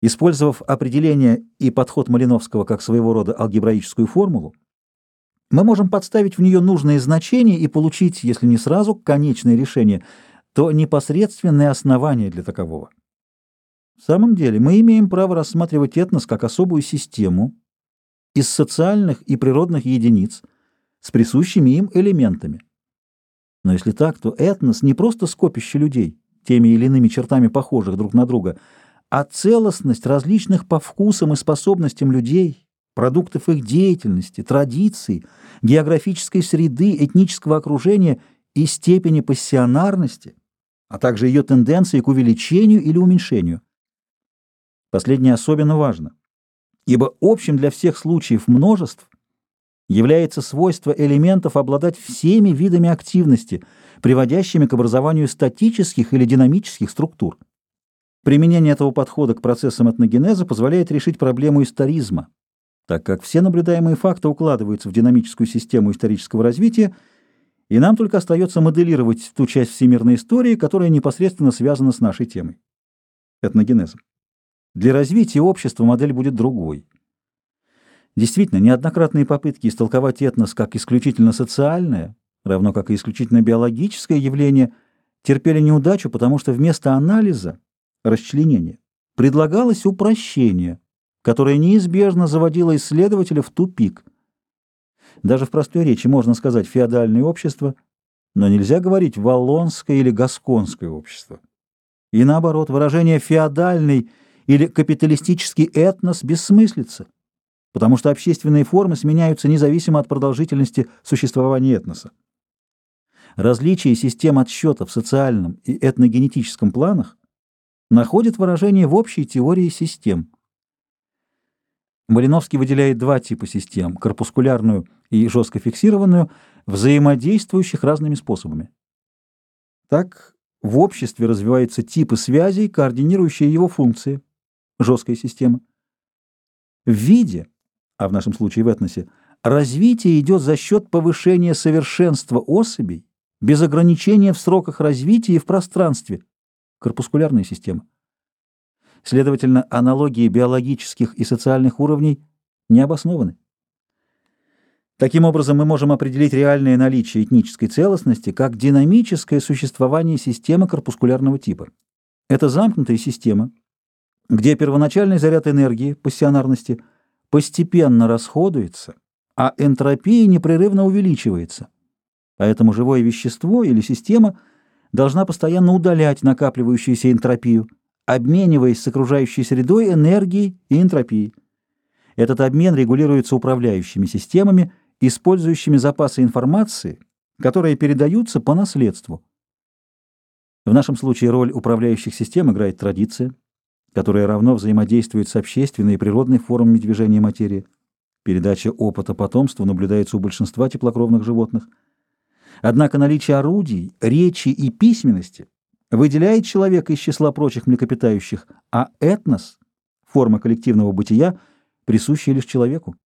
Использовав определение и подход Малиновского как своего рода алгебраическую формулу, мы можем подставить в нее нужные значения и получить, если не сразу, конечное решение, то непосредственное основание для такового. В самом деле мы имеем право рассматривать этнос как особую систему из социальных и природных единиц с присущими им элементами. Но если так, то этнос не просто скопище людей, теми или иными чертами похожих друг на друга, а целостность различных по вкусам и способностям людей, продуктов их деятельности, традиций, географической среды, этнического окружения и степени пассионарности, а также ее тенденции к увеличению или уменьшению. Последнее особенно важно, ибо общим для всех случаев множеств является свойство элементов обладать всеми видами активности, приводящими к образованию статических или динамических структур. Применение этого подхода к процессам этногенеза позволяет решить проблему историзма, так как все наблюдаемые факты укладываются в динамическую систему исторического развития, и нам только остается моделировать ту часть всемирной истории, которая непосредственно связана с нашей темой – этногенезом. Для развития общества модель будет другой. Действительно, неоднократные попытки истолковать этнос как исключительно социальное, равно как и исключительно биологическое явление, терпели неудачу, потому что вместо анализа, расчленения, предлагалось упрощение, которое неизбежно заводило исследователя в тупик. Даже в простой речи можно сказать феодальное общество, но нельзя говорить валлонское или гасконское общество. И наоборот, выражение «феодальный» или «капиталистический этнос» бессмыслица, потому что общественные формы сменяются независимо от продолжительности существования этноса. Различие систем отсчета в социальном и этногенетическом планах находит выражение в общей теории систем. Малиновский выделяет два типа систем – корпускулярную и жестко фиксированную, взаимодействующих разными способами. Так, в обществе развиваются типы связей, координирующие его функции – жесткая система. В виде, а в нашем случае в этносе, развитие идет за счет повышения совершенства особей без ограничения в сроках развития и в пространстве – корпускулярная система. Следовательно, аналогии биологических и социальных уровней не обоснованы. Таким образом, мы можем определить реальное наличие этнической целостности как динамическое существование системы корпускулярного типа. Это замкнутая система, где первоначальный заряд энергии, пассионарности, постепенно расходуется, а энтропия непрерывно увеличивается. Поэтому живое вещество или система – должна постоянно удалять накапливающуюся энтропию, обмениваясь с окружающей средой энергией и энтропией. Этот обмен регулируется управляющими системами, использующими запасы информации, которые передаются по наследству. В нашем случае роль управляющих систем играет традиция, которая равно взаимодействует с общественной и природной формами движения материи. Передача опыта потомству наблюдается у большинства теплокровных животных – Однако наличие орудий, речи и письменности выделяет человека из числа прочих млекопитающих, а этнос, форма коллективного бытия, присущая лишь человеку.